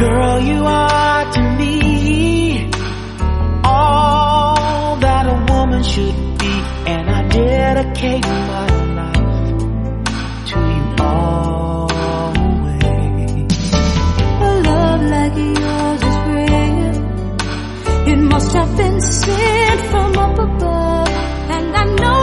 Girl, you are to me all that a woman should be, and I dedicate my life to you always. A love like yours is rare. It must have been sent from up above. and I know.